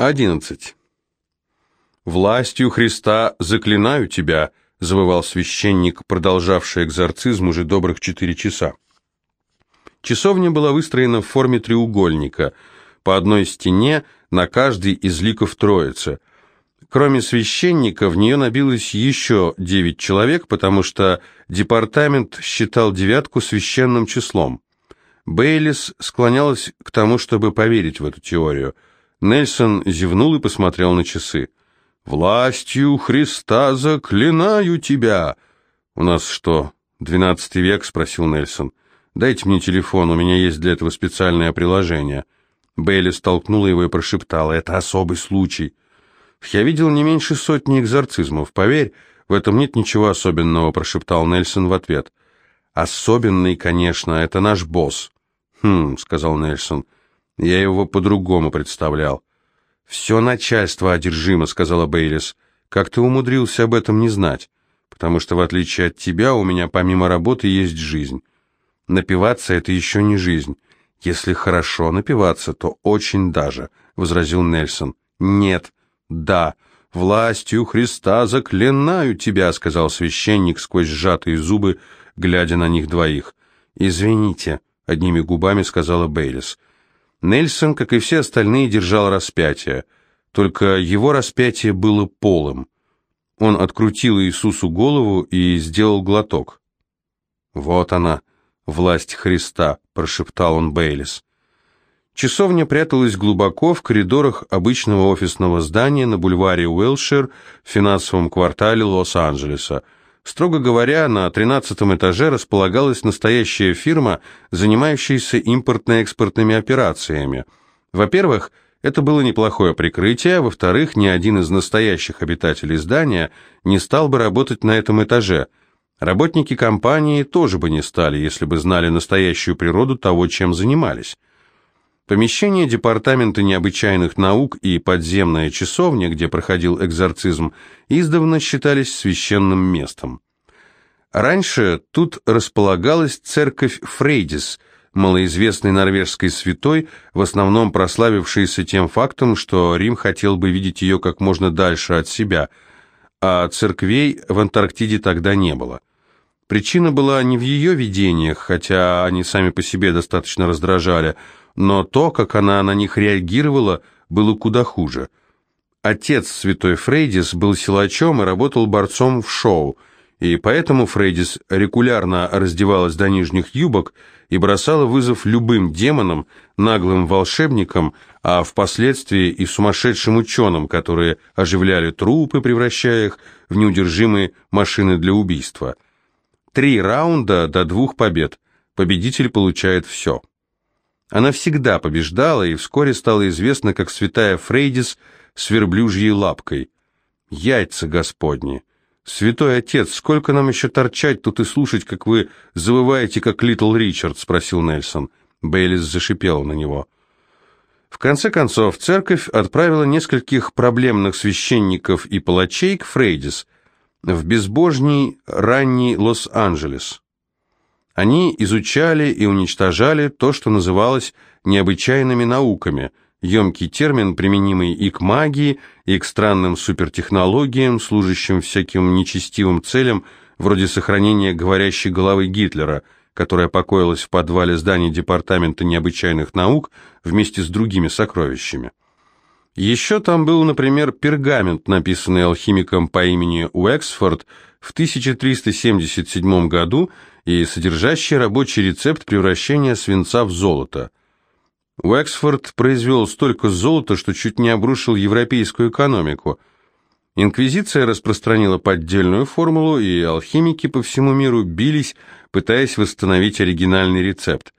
11. «Властью Христа заклинаю тебя», — завывал священник, продолжавший экзорцизм уже добрых четыре часа. Часовня была выстроена в форме треугольника, по одной стене на каждый из ликов Троицы. Кроме священника, в нее набилось еще девять человек, потому что департамент считал девятку священным числом. Бейлис склонялась к тому, чтобы поверить в эту теорию — Нельсон зевнул и посмотрел на часы. «Властью Христа заклинаю тебя!» «У нас что, двенадцатый век?» — спросил Нельсон. «Дайте мне телефон, у меня есть для этого специальное приложение». Бейли столкнула его и прошептала. «Это особый случай». «Я видел не меньше сотни экзорцизмов. Поверь, в этом нет ничего особенного», — прошептал Нельсон в ответ. «Особенный, конечно, это наш босс». «Хм», — сказал Нельсон, — я его по-другому представлял. «Все начальство одержимо», — сказала Бейлис. «Как ты умудрился об этом не знать? Потому что, в отличие от тебя, у меня помимо работы есть жизнь. Напиваться — это еще не жизнь. Если хорошо напиваться, то очень даже», — возразил Нельсон. «Нет, да, властью Христа заклинаю тебя», — сказал священник сквозь сжатые зубы, глядя на них двоих. «Извините», — одними губами сказала Бейлис. Нельсон, как и все остальные, держал распятие, только его распятие было полым. Он открутил Иисусу голову и сделал глоток. «Вот она, власть Христа», — прошептал он Бейлис. Часовня пряталась глубоко в коридорах обычного офисного здания на бульваре Уэлшир в финансовом квартале Лос-Анджелеса. Строго говоря, на тринадцатом этаже располагалась настоящая фирма, занимающаяся импортно-экспортными операциями. Во-первых, это было неплохое прикрытие, во-вторых, ни один из настоящих обитателей здания не стал бы работать на этом этаже. Работники компании тоже бы не стали, если бы знали настоящую природу того, чем занимались. Помещение Департамента необычайных наук и подземная часовня, где проходил экзорцизм, издавна считались священным местом. Раньше тут располагалась церковь Фрейдис, малоизвестный норвежской святой, в основном прославившийся тем фактом, что Рим хотел бы видеть ее как можно дальше от себя, а церквей в Антарктиде тогда не было. Причина была не в ее видениях, хотя они сами по себе достаточно раздражали, но то, как она на них реагировала, было куда хуже. Отец святой Фрейдис был силачом и работал борцом в шоу, и поэтому Фрейдис регулярно раздевалась до нижних юбок и бросала вызов любым демонам, наглым волшебникам, а впоследствии и сумасшедшим ученым, которые оживляли трупы, превращая их в неудержимые машины для убийства. Три раунда до двух побед. Победитель получает все. Она всегда побеждала и вскоре стала известна как святая Фрейдис с верблюжьей лапкой. Яйца Господни! Святой Отец, сколько нам еще торчать тут и слушать, как вы завываете, как Литл Ричард?» — спросил Нельсон. Бейлис зашипел на него. В конце концов, церковь отправила нескольких проблемных священников и палачей к Фрейдис в безбожний ранний Лос-Анджелес. Они изучали и уничтожали то, что называлось необычайными науками, емкий термин, применимый и к магии, и к странным супертехнологиям, служащим всяким нечестивым целям, вроде сохранения говорящей головы Гитлера, которая покоилась в подвале здания Департамента необычайных наук вместе с другими сокровищами. Еще там был, например, пергамент, написанный алхимиком по имени Уэксфорд в 1377 году и содержащий рабочий рецепт превращения свинца в золото. Уэксфорд произвел столько золота, что чуть не обрушил европейскую экономику. Инквизиция распространила поддельную формулу, и алхимики по всему миру бились, пытаясь восстановить оригинальный рецепт.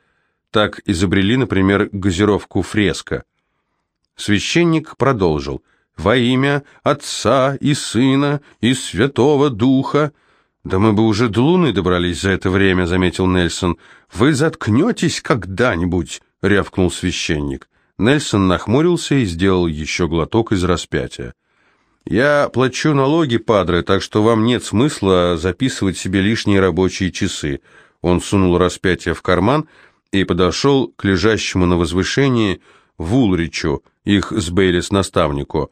Так изобрели, например, газировку фреска. Священник продолжил. «Во имя Отца и Сына и Святого Духа...» «Да мы бы уже до Луны добрались за это время», — заметил Нельсон. «Вы заткнетесь когда-нибудь», — рявкнул священник. Нельсон нахмурился и сделал еще глоток из распятия. «Я плачу налоги, падре, так что вам нет смысла записывать себе лишние рабочие часы». Он сунул распятие в карман и подошел к лежащему на возвышении Вулричу, их с Бейлис наставнику.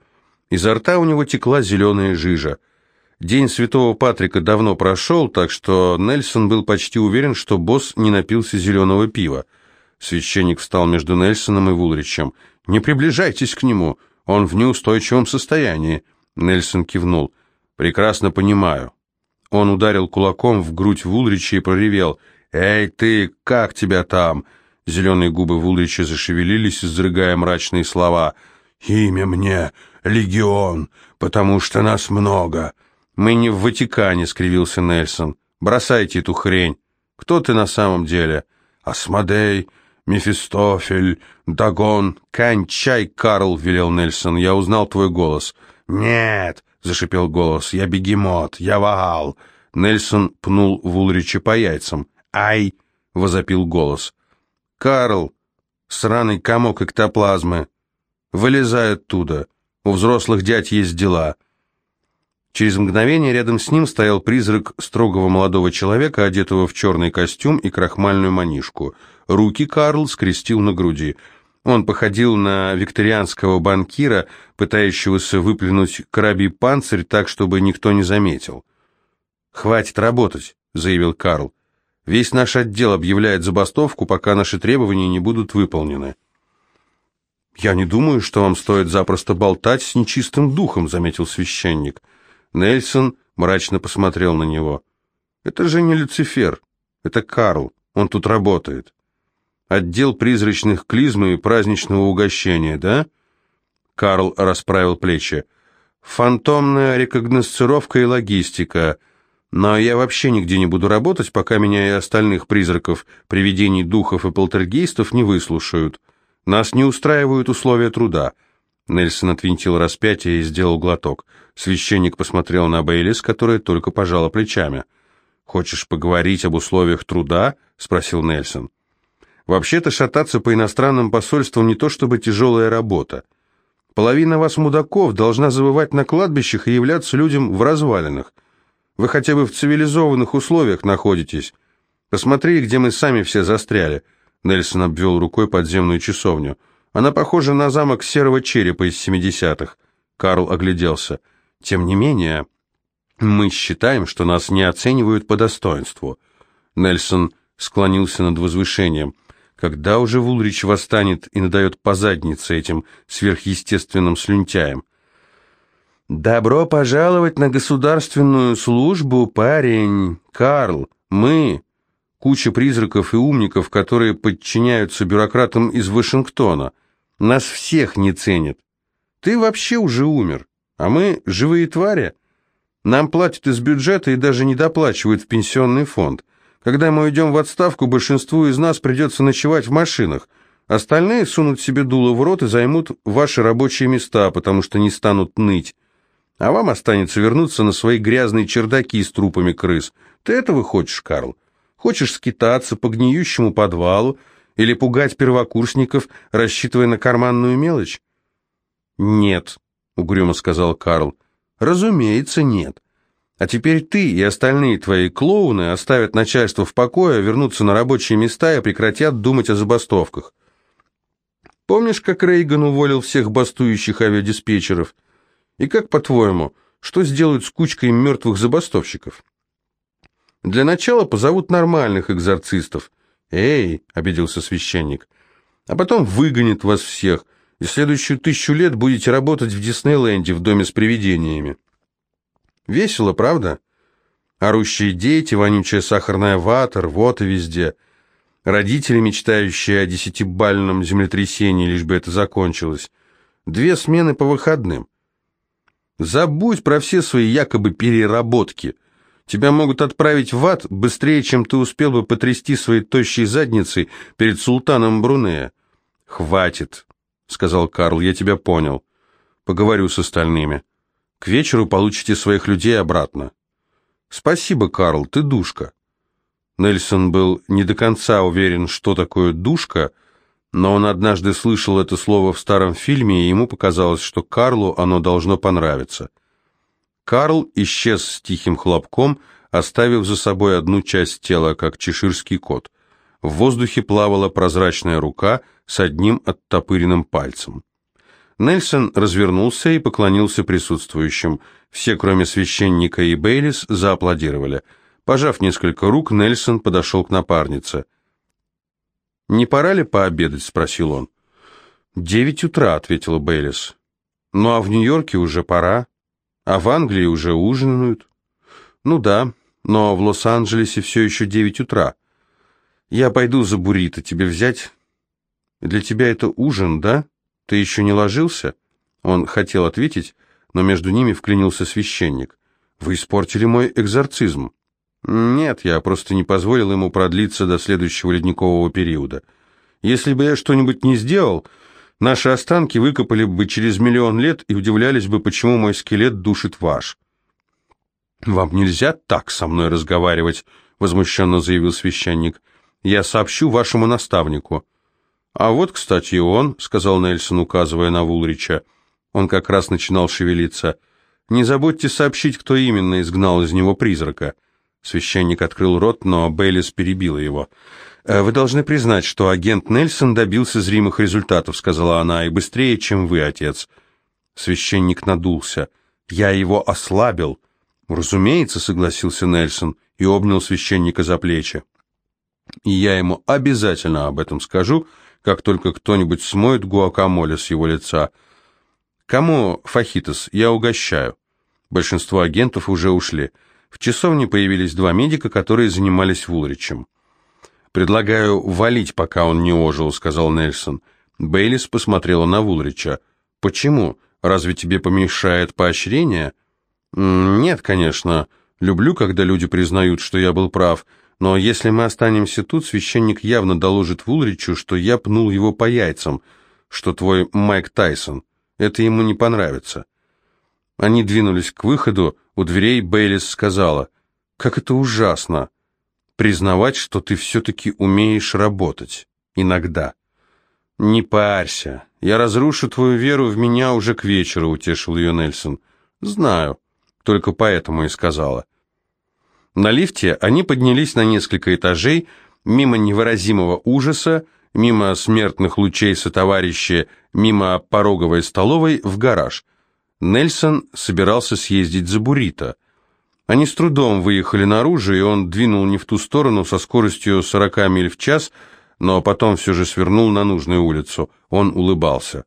Изо рта у него текла зеленая жижа. День Святого Патрика давно прошел, так что Нельсон был почти уверен, что босс не напился зеленого пива. Священник встал между Нельсоном и Вулричем. «Не приближайтесь к нему, он в неустойчивом состоянии». Нельсон кивнул. «Прекрасно понимаю». Он ударил кулаком в грудь Вулрича и проревел. «Эй, ты, как тебя там?» Зеленые губы Вулрича зашевелились, изрыгая мрачные слова. «Имя мне Легион, потому что нас много». «Мы не в Ватикане», — скривился Нельсон. «Бросайте эту хрень. Кто ты на самом деле?» «Асмодей, Мефистофель, Дагон». «Кончай, Карл», — велел Нельсон. «Я узнал твой голос». «Нет», — зашипел голос, — «я бегемот, я Ваал». Нельсон пнул Вулрича по яйцам. «Ай!» — возопил голос. «Карл, сраный комок эктоплазмы, вылезай оттуда. У взрослых дядь есть дела». Через мгновение рядом с ним стоял призрак строгого молодого человека, одетого в черный костюм и крахмальную манишку. Руки Карл скрестил на груди. Он походил на викторианского банкира, пытающегося выплюнуть корабий панцирь так, чтобы никто не заметил. «Хватит работать», — заявил Карл. «Весь наш отдел объявляет забастовку, пока наши требования не будут выполнены». «Я не думаю, что вам стоит запросто болтать с нечистым духом», — заметил священник. Нельсон мрачно посмотрел на него. «Это же не Люцифер, это Карл, он тут работает. Отдел призрачных клизм и праздничного угощения, да?» Карл расправил плечи. «Фантомная рекогносцировка и логистика. Но я вообще нигде не буду работать, пока меня и остальных призраков, привидений, духов и полтергейстов не выслушают. Нас не устраивают условия труда». Нельсон отвинтил распятие и сделал глоток. Священник посмотрел на Бейлис, которая только пожала плечами. «Хочешь поговорить об условиях труда?» — спросил Нельсон. «Вообще-то шататься по иностранным посольствам не то чтобы тяжелая работа. Половина вас, мудаков, должна забывать на кладбищах и являться людям в развалинах. Вы хотя бы в цивилизованных условиях находитесь. Посмотри, где мы сами все застряли». Нельсон обвел рукой подземную часовню. Она похожа на замок серого черепа из 70-х. Карл огляделся. Тем не менее, мы считаем, что нас не оценивают по достоинству. Нельсон склонился над возвышением. Когда уже Вулрич восстанет и надает по заднице этим сверхъестественным слюнтяям? «Добро пожаловать на государственную службу, парень! Карл, мы, куча призраков и умников, которые подчиняются бюрократам из Вашингтона. Нас всех не ценят. Ты вообще уже умер, а мы живые твари. Нам платят из бюджета и даже не доплачивают в пенсионный фонд. Когда мы уйдем в отставку, большинству из нас придется ночевать в машинах. Остальные сунут себе дуло в рот и займут ваши рабочие места, потому что не станут ныть. А вам останется вернуться на свои грязные чердаки с трупами крыс. Ты этого хочешь, Карл? Хочешь скитаться по гниющему подвалу или пугать первокурсников, рассчитывая на карманную мелочь? Нет, угрюмо сказал Карл. Разумеется, нет. А теперь ты и остальные твои клоуны оставят начальство в покое, вернутся на рабочие места и прекратят думать о забастовках. Помнишь, как Рейган уволил всех бастующих авиадиспетчеров? И как, по-твоему, что сделают с кучкой мертвых забастовщиков? Для начала позовут нормальных экзорцистов. Эй, обиделся священник. А потом выгонит вас всех, и следующую тысячу лет будете работать в Диснейленде в доме с привидениями. Весело, правда? Орущие дети, вонючая сахарная вата, рвота везде. Родители, мечтающие о десятибальном землетрясении, лишь бы это закончилось. Две смены по выходным. Забудь про все свои якобы переработки – Тебя могут отправить в ад быстрее, чем ты успел бы потрясти своей тощей задницей перед султаном Брунея. «Хватит», — сказал Карл, — «я тебя понял. Поговорю с остальными. К вечеру получите своих людей обратно». «Спасибо, Карл, ты душка». Нельсон был не до конца уверен, что такое «душка», но он однажды слышал это слово в старом фильме, и ему показалось, что Карлу оно должно понравиться. Карл исчез с тихим хлопком, оставив за собой одну часть тела, как чеширский кот. В воздухе плавала прозрачная рука с одним оттопыренным пальцем. Нельсон развернулся и поклонился присутствующим. Все, кроме священника и Бейлис, зааплодировали. Пожав несколько рук, Нельсон подошел к напарнице. «Не пора ли пообедать?» — спросил он. «Девять утра», — ответила Бейлис. «Ну а в Нью-Йорке уже пора, а в Англии уже ужинают». «Ну да, но в Лос-Анджелесе все еще девять утра. Я пойду за буррито, тебе взять?» «Для тебя это ужин, да?» «Ты еще не ложился?» Он хотел ответить, но между ними вклинился священник. «Вы испортили мой экзорцизм». «Нет, я просто не позволил ему продлиться до следующего ледникового периода. Если бы я что-нибудь не сделал, наши останки выкопали бы через миллион лет и удивлялись бы, почему мой скелет душит ваш». «Вам нельзя так со мной разговаривать», — возмущенно заявил священник. «Я сообщу вашему наставнику». «А вот, кстати, и он», — сказал Нельсон, указывая на Вулрича. Он как раз начинал шевелиться. «Не забудьте сообщить, кто именно изгнал из него призрака». Священник открыл рот, но Бейлис перебила его. «Э, «Вы должны признать, что агент Нельсон добился зримых результатов», — сказала она, — «и быстрее, чем вы, отец». Священник надулся. «Я его ослабил». «Разумеется», — согласился Нельсон и обнял священника за плечи. «И я ему обязательно об этом скажу», — как только кто-нибудь смоет гуакамоле с его лица. «Кому фахитос? Я угощаю». Большинство агентов уже ушли. В часовне появились два медика, которые занимались Вулричем. «Предлагаю валить, пока он не ожил», — сказал Нельсон. Бейлис посмотрела на Вулрича. «Почему? Разве тебе помешает поощрение?» «Нет, конечно. Люблю, когда люди признают, что я был прав. Но если мы останемся тут, священник явно доложит Вулричу, что я пнул его по яйцам, что твой Майк Тайсон. Это ему не понравится. Они двинулись к выходу, у дверей Бейлис сказала, «Как это ужасно! Признавать, что ты все-таки умеешь работать. Иногда». «Не парься. Я разрушу твою веру в меня уже к вечеру», — утешил ее Нельсон. «Знаю. Только поэтому и сказала». На лифте они поднялись на несколько этажей, мимо невыразимого ужаса, мимо смертных лучей сотоварища, мимо пороговой столовой в гараж. Нельсон собирался съездить за буррито. Они с трудом выехали наружу, и он двинул не в ту сторону со скоростью 40 миль в час, но потом все же свернул на нужную улицу. Он улыбался.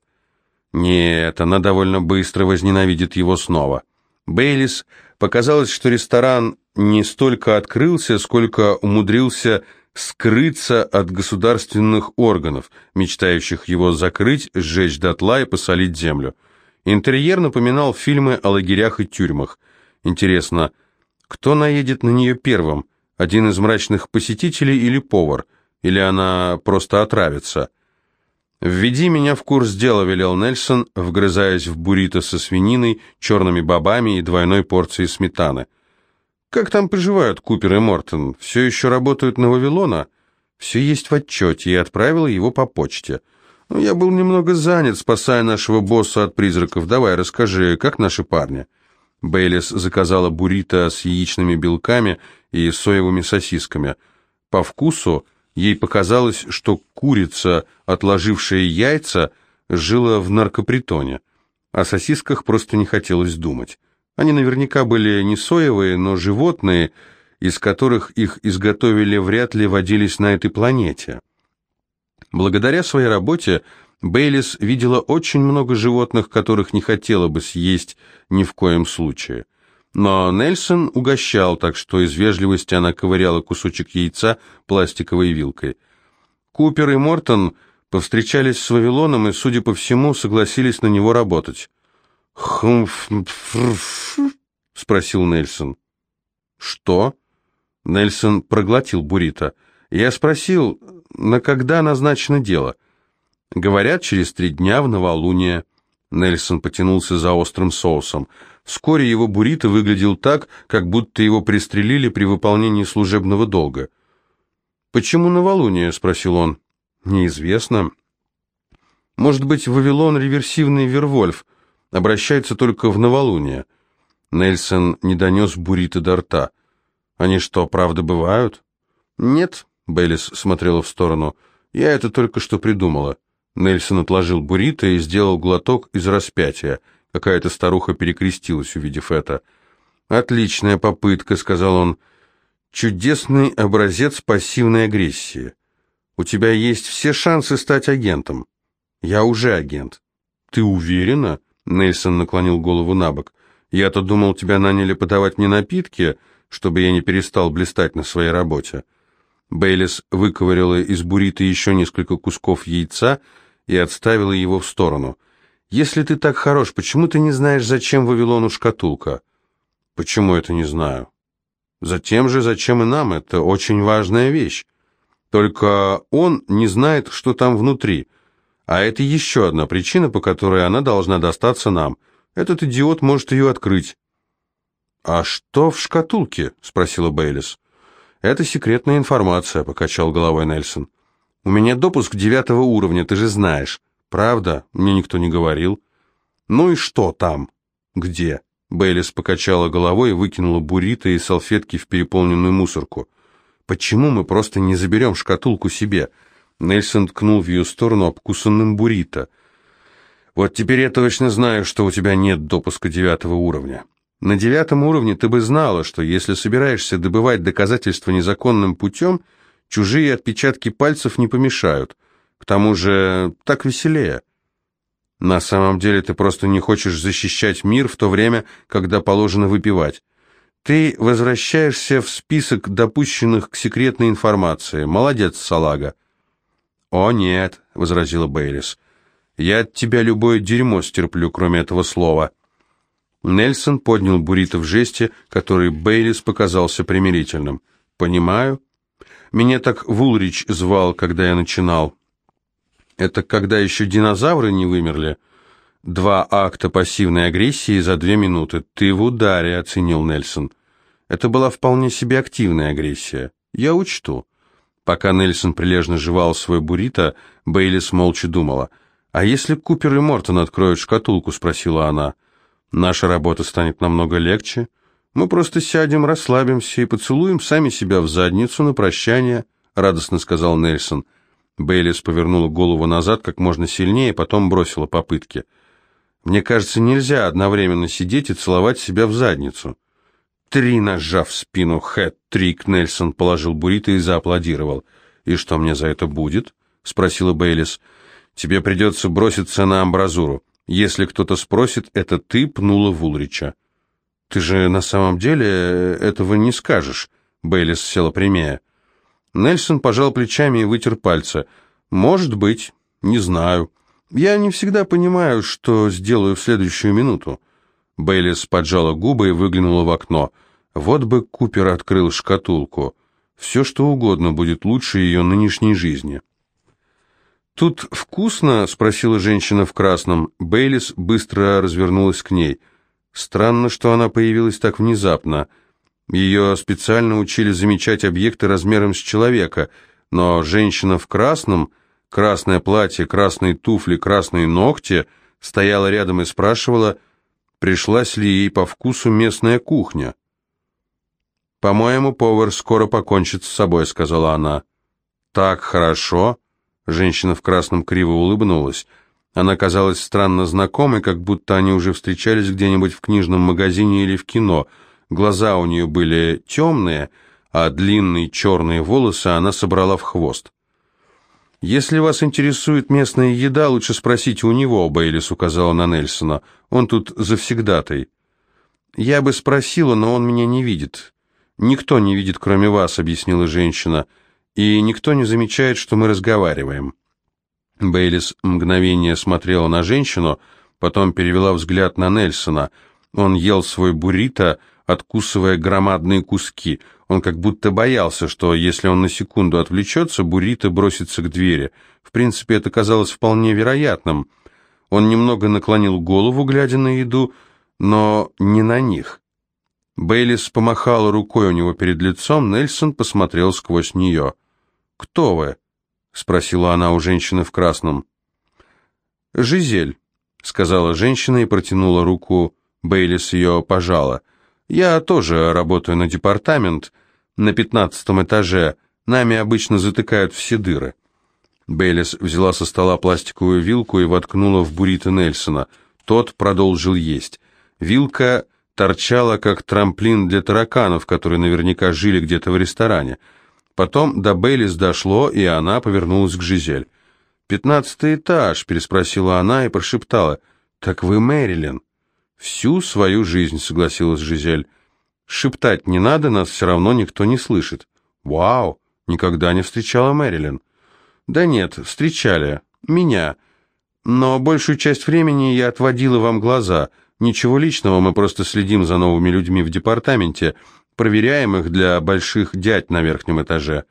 Нет, она довольно быстро возненавидит его снова. Бейлис показалось, что ресторан не столько открылся, сколько умудрился скрыться от государственных органов, мечтающих его закрыть, сжечь дотла и посолить землю. Интерьер напоминал фильмы о лагерях и тюрьмах. Интересно, кто наедет на нее первым? Один из мрачных посетителей или повар? Или она просто отравится? «Введи меня в курс дела», — велел Нельсон, вгрызаясь в буррито со свининой, черными бобами и двойной порцией сметаны. Как там поживают Купер и Мортон? Все еще работают на Вавилона? Все есть в отчете, и отправила его по почте. Ну, я был немного занят, спасая нашего босса от призраков. Давай, расскажи, как наши парни?» Бейлис заказала буррито с яичными белками и соевыми сосисками. По вкусу ей показалось, что курица, отложившая яйца, жила в наркопритоне. О сосисках просто не хотелось думать. Они наверняка были не соевые, но животные, из которых их изготовили, вряд ли водились на этой планете. Благодаря своей работе Бейлис видела очень много животных, которых не хотела бы съесть ни в коем случае. Но Нельсон угощал, так что из вежливости она ковыряла кусочек яйца пластиковой вилкой. Купер и Мортон повстречались с Вавилоном и, судя по всему, согласились на него работать. «Хмф...» — спросил Нельсон. «Что?» Нельсон проглотил буррито. «Я спросил, на когда назначено дело?» «Говорят, через три дня в новолуние». Нельсон потянулся за острым соусом. Вскоре его буррито выглядел так, как будто его пристрелили при выполнении служебного долга. «Почему новолуние?» — спросил он. «Неизвестно. Может быть, Вавилон — реверсивный Вервольф, обращается только в новолуние». Нельсон не донес буррито до рта. «Они что, правда бывают?» «Нет», — Бейлис смотрела в сторону. «Я это только что придумала. Нельсон отложил буррито и сделал глоток из распятия. Какая-то старуха перекрестилась, увидев это. «Отличная попытка», — сказал он. «Чудесный образец пассивной агрессии. У тебя есть все шансы стать агентом. Я уже агент». «Ты уверена?» — Нельсон наклонил голову на бок. «Я-то думал, тебя наняли подавать мне напитки, чтобы я не перестал блистать на своей работе». Бейлис выковыряла из буррито еще несколько кусков яйца и отставила его в сторону. «Если ты так хорош, почему ты не знаешь, зачем Вавилону шкатулка?» «Почему это не знаю?» «Затем же, зачем и нам, это очень важная вещь. Только он не знает, что там внутри, а это еще одна причина, по которой она должна достаться нам. Этот идиот может ее открыть». «А что в шкатулке?» — спросила Бейлис. «Это секретная информация», — покачал головой Нельсон. «У меня допуск девятого уровня, ты же знаешь». «Правда? Мне никто не говорил». «Ну и что там?» «Где?» Бейлис покачала головой и выкинула буррито и салфетки в переполненную мусорку. «Почему мы просто не заберем шкатулку себе?» Нельсон ткнул в ее сторону обкусанным буррито. «Вот теперь я точно знаю, что у тебя нет допуска девятого уровня. На девятом уровне ты бы знала, что если собираешься добывать доказательства незаконным путем, чужие отпечатки пальцев не помешают. К тому же так веселее. На самом деле ты просто не хочешь защищать мир в то время, когда положено выпивать. Ты возвращаешься в список допущенных к секретной информации. Молодец, салага. «О, нет», — возразила Бейлис. «Я от тебя любое дерьмо стерплю, кроме этого слова». Нельсон поднял буррито в жесте, который Бейлис показался примирительным. «Понимаю. Меня так Вулрич звал, когда я начинал. Это когда еще динозавры не вымерли?» «Два акта пассивной агрессии за две минуты. Ты в ударе», — оценил Нельсон. Это была вполне себе активная агрессия. Я учту. Пока Нельсон прилежно жевал свой буррито, Бейлис молча думала. «А если Купер и Мортон откроют шкатулку?» — спросила она. Наша работа станет намного легче. Мы просто сядем, расслабимся и поцелуем сами себя в задницу на прощание», — радостно сказал Нельсон. Бейлис повернула голову назад как можно сильнее, потом бросила попытки. «Мне кажется, нельзя одновременно сидеть и целовать себя в задницу». «Три ножа в спину, хэт-трик!» Нельсон положил буррито и зааплодировал. «И что мне за это будет?» — спросила Бейлис. «Тебе придется броситься на амбразуру. Если кто-то спросит, это ты пнула Вулрича. Ты же на самом деле этого не скажешь. Бейлис села прямее. Нельсон пожал плечами и вытер пальцы. Может быть, не знаю. Я не всегда понимаю, что сделаю в следующую минуту. Бейлис поджала губы и выглянула в окно. Вот бы Купер открыл шкатулку. Все, что угодно будет лучше ее нынешней жизни. «Тут вкусно?» — спросила женщина в красном. Бейлис быстро развернулась к ней. Странно, что она появилась так внезапно. Ее специально учили замечать объекты размером с человека, но женщина в красном, красное платье, красные туфли, красные ногти, стояла рядом и спрашивала, пришлась ли ей по вкусу местная кухня. «По-моему, повар скоро покончит с собой», — сказала она. «Так хорошо», Женщина в красном криво улыбнулась. Она казалась странно знакомой, как будто они уже встречались где-нибудь в книжном магазине или в кино. Глаза у нее были темные, а длинные черные волосы она собрала в хвост. «Если вас интересует местная еда, лучше спросите у него», — Бейлис указала на Нельсона. «Он тут завсегдатай». «Я бы спросила, но он меня не видит». «Никто не видит, кроме вас», — объяснила женщина. «Я и никто не замечает, что мы разговариваем». Бейлис мгновение смотрела на женщину, потом перевела взгляд на Нельсона. Он ел свой буррито, откусывая громадные куски. Он как будто боялся, что если он на секунду отвлечется, буррито бросится к двери. В принципе, это казалось вполне вероятным. Он немного наклонил голову, глядя на еду, но не на них. Бейлис помахала рукой у него перед лицом, Нельсон посмотрел сквозь нее. «Кто вы?» — спросила она у женщины в красном. «Жизель», — сказала женщина и протянула руку. Бейлис ее пожала. «Я тоже работаю на департамент, на пятнадцатом этаже. Нами обычно затыкают все дыры». Бейлис взяла со стола пластиковую вилку и воткнула в буррито Нельсона. Тот продолжил есть. Вилка торчала, как трамплин для тараканов, которые наверняка жили где-то в ресторане. Потом до Бейлис дошло, и она повернулась к Жизель. «Пятнадцатый этаж», — переспросила она и прошептала. «Так вы Мэрилин?» «Всю свою жизнь», — согласилась Жизель. «Шептать не надо, нас все равно никто не слышит». «Вау! Никогда не встречала Мэрилин». «Да нет, встречали. Меня. Но большую часть времени я отводила вам глаза. Ничего личного, мы просто следим за новыми людьми в департаменте, проверяем их для больших дядь на верхнем этаже».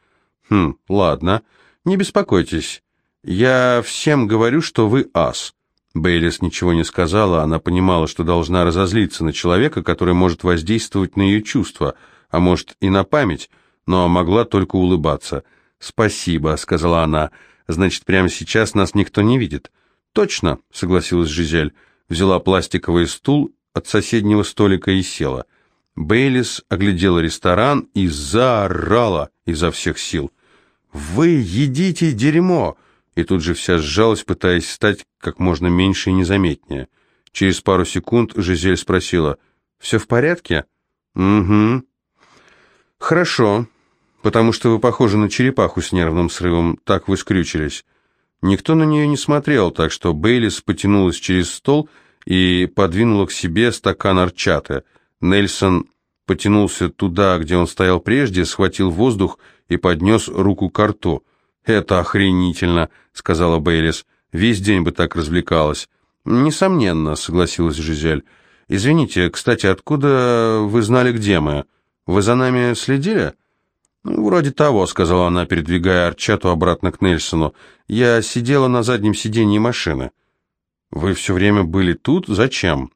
«Хм, ладно. Не беспокойтесь. Я всем говорю, что вы ас». Бейлис ничего не сказала, она понимала, что должна разозлиться на человека, который может воздействовать на ее чувства, а может и на память, но могла только улыбаться. «Спасибо», — сказала она, — «значит, прямо сейчас нас никто не видит». «Точно», — согласилась Жизель, взяла пластиковый стул от соседнего столика и села. Бейлис оглядела ресторан и заорала изо всех сил. «Вы едите дерьмо!» и тут же вся сжалась, пытаясь стать как можно меньше и незаметнее. Через пару секунд Жизель спросила, «Все в порядке?» «Угу». «Хорошо, потому что вы похожи на черепаху с нервным срывом, так вы скрючились». Никто на нее не смотрел, так что Бейлис потянулась через стол и подвинула к себе стакан арчаты. Нельсон потянулся туда, где он стоял прежде, схватил воздух и поднес руку к рту. «Это охренительно», — сказала Бейлис. «Весь день бы так развлекалась». «Несомненно», — согласилась Жизель. «Извините, кстати, откуда вы знали, где мы? Вы за нами следили?» «Ну, «Вроде того», — сказала она, передвигая Арчату обратно к Нельсону. «Я сидела на заднем сиденье машины». «Вы все время были тут? Зачем?»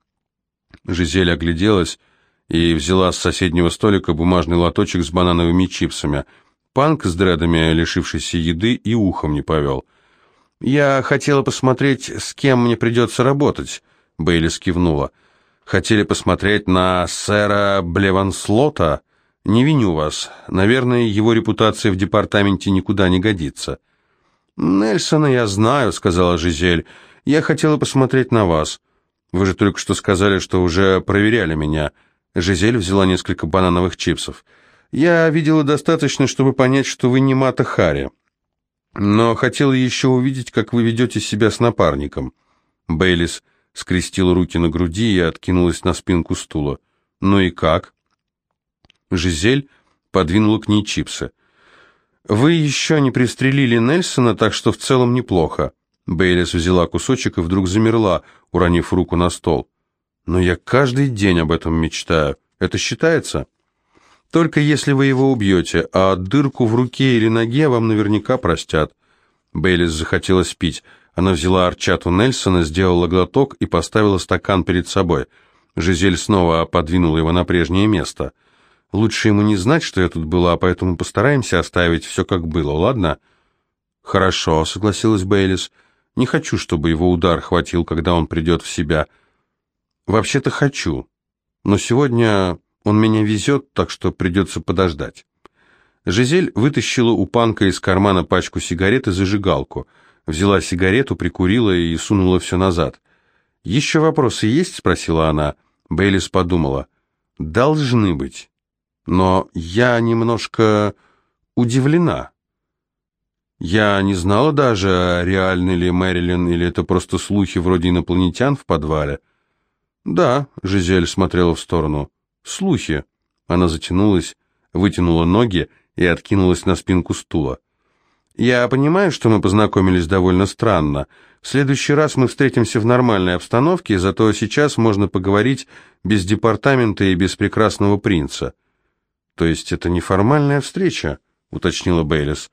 Жизель огляделась и взяла с соседнего столика бумажный лоточек с банановыми чипсами — Панк с дредами, лишившийся еды, и ухом не повел. «Я хотела посмотреть, с кем мне придется работать», — Бейли скивнула. «Хотели посмотреть на сэра Блеванслота? Не виню вас. Наверное, его репутация в департаменте никуда не годится». «Нельсона я знаю», — сказала Жизель. «Я хотела посмотреть на вас. Вы же только что сказали, что уже проверяли меня». Жизель взяла несколько банановых чипсов. Я видела достаточно, чтобы понять, что вы не Мата Хари. Но хотела еще увидеть, как вы ведете себя с напарником». Бейлис скрестила руки на груди и откинулась на спинку стула. «Ну и как?» Жизель подвинула к ней чипсы. «Вы еще не пристрелили Нельсона, так что в целом неплохо». Бейлис взяла кусочек и вдруг замерла, уронив руку на стол. «Но я каждый день об этом мечтаю. Это считается?» Только если вы его убьете, а дырку в руке или ноге вам наверняка простят. Бейлис захотелось пить. Она взяла арчату Нельсона, сделала глоток и поставила стакан перед собой. Жизель снова подвинула его на прежнее место. «Лучше ему не знать, что я тут была, поэтому постараемся оставить все как было, ладно?» «Хорошо», — согласилась Бейлис. «Не хочу, чтобы его удар хватил, когда он придет в себя». «Вообще-то хочу. Но сегодня он меня везет, так что придется подождать. Жизель вытащила у панка из кармана пачку сигарет и зажигалку. Взяла сигарету, прикурила и сунула все назад. «Еще вопросы есть?» — спросила она. Бейлис подумала. «Должны быть. Но я немножко удивлена. Я не знала даже, реальный ли Мэрилин, или это просто слухи вроде инопланетян в подвале». «Да», — Жизель смотрела в сторону. Слухи. Она затянулась, вытянула ноги и откинулась на спинку стула. Я понимаю, что мы познакомились довольно странно. В следующий раз мы встретимся в нормальной обстановке, зато сейчас можно поговорить без департамента и без прекрасного принца. То есть это неформальная встреча, уточнила Бейлис.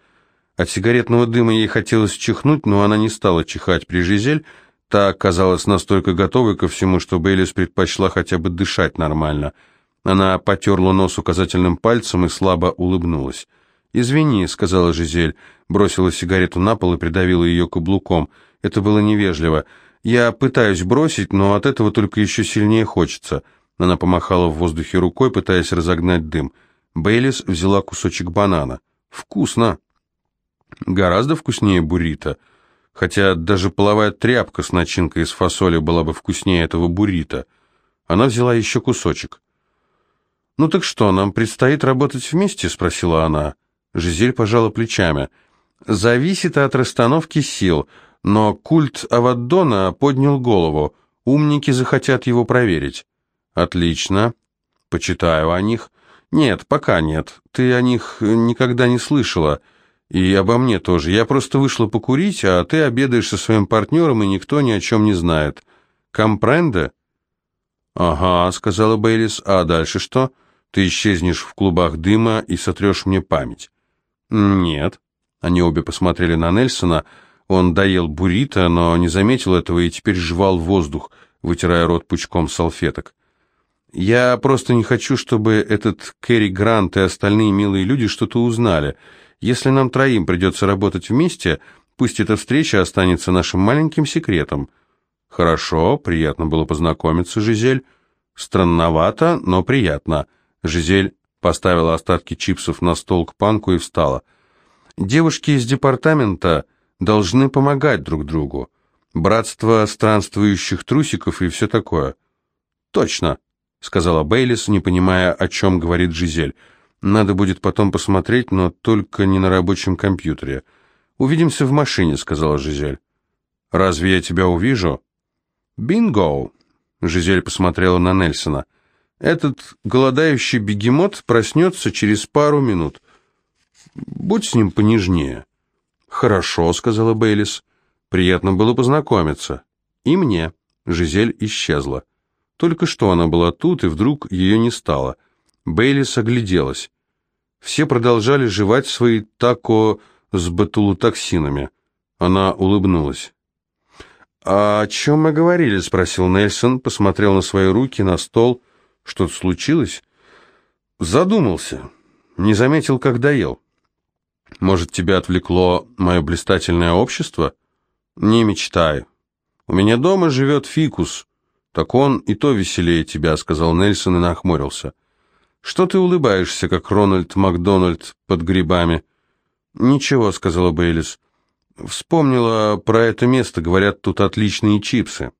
От сигаретного дыма ей хотелось чихнуть, но она не стала чихать при Жизель, та оказалась настолько готовой ко всему, что Бейлис предпочла хотя бы дышать нормально — она потерла нос указательным пальцем и слабо улыбнулась. «Извини», — сказала Жизель, бросила сигарету на пол и придавила ее каблуком. «Это было невежливо. Я пытаюсь бросить, но от этого только еще сильнее хочется». Она помахала в воздухе рукой, пытаясь разогнать дым. Бейлис взяла кусочек банана. «Вкусно!» Гораздо вкуснее буррито. Хотя даже половая тряпка с начинкой из фасоли была бы вкуснее этого буррито. Она взяла еще кусочек. «Ну так что, нам предстоит работать вместе?» — спросила она. Жизель пожала плечами. «Зависит от расстановки сил, но культ Аваддона поднял голову. Умники захотят его проверить». «Отлично. Почитаю о них». «Нет, пока нет. Ты о них никогда не слышала. И обо мне тоже. Я просто вышла покурить, а ты обедаешь со своим партнером, и никто ни о чем не знает. Компренде?» «Ага», — сказала Бейлис. «А дальше что? Ты исчезнешь в клубах дыма и сотрешь мне память». «Нет». Они обе посмотрели на Нельсона. Он доел буррито, но не заметил этого и теперь жевал воздух, вытирая рот пучком салфеток. «Я просто не хочу, чтобы этот Кэрри Грант и остальные милые люди что-то узнали. Если нам троим придется работать вместе, пусть эта встреча останется нашим маленьким секретом». «Хорошо, приятно было познакомиться, Жизель. Странновато, но приятно». Жизель поставила остатки чипсов на стол к панку и встала. «Девушки из департамента должны помогать друг другу. Братство странствующих трусиков и все такое». «Точно», — сказала Бейлис, не понимая, о чем говорит Жизель. «Надо будет потом посмотреть, но только не на рабочем компьютере. Увидимся в машине», — сказала Жизель. «Разве я тебя увижу?» «Бинго!» — Жизель посмотрела на Нельсона. «Этот голодающий бегемот проснется через пару минут. Будь с ним понежнее». «Хорошо», — сказала Бейлис. «Приятно было познакомиться». «И мне». Жизель исчезла. Только что она была тут, и вдруг ее не стало. Бейлис огляделась. Все продолжали жевать свои тако с ботулотоксинами. Она улыбнулась. «А о чем мы говорили?» — спросил Нельсон, посмотрел на свои руки, на стол. «Что-то случилось?» «Задумался. Не заметил, как доел. Может, тебя отвлекло мое блистательное общество?» «Не мечтай. У меня дома живет фикус. «Так он и то веселее тебя», — сказал Нельсон и нахмурился. «Что ты улыбаешься, как Рональд Макдональд под грибами?» «Ничего», — сказала Бейлис. «Вспомнила про это место, говорят, тут отличные чипсы».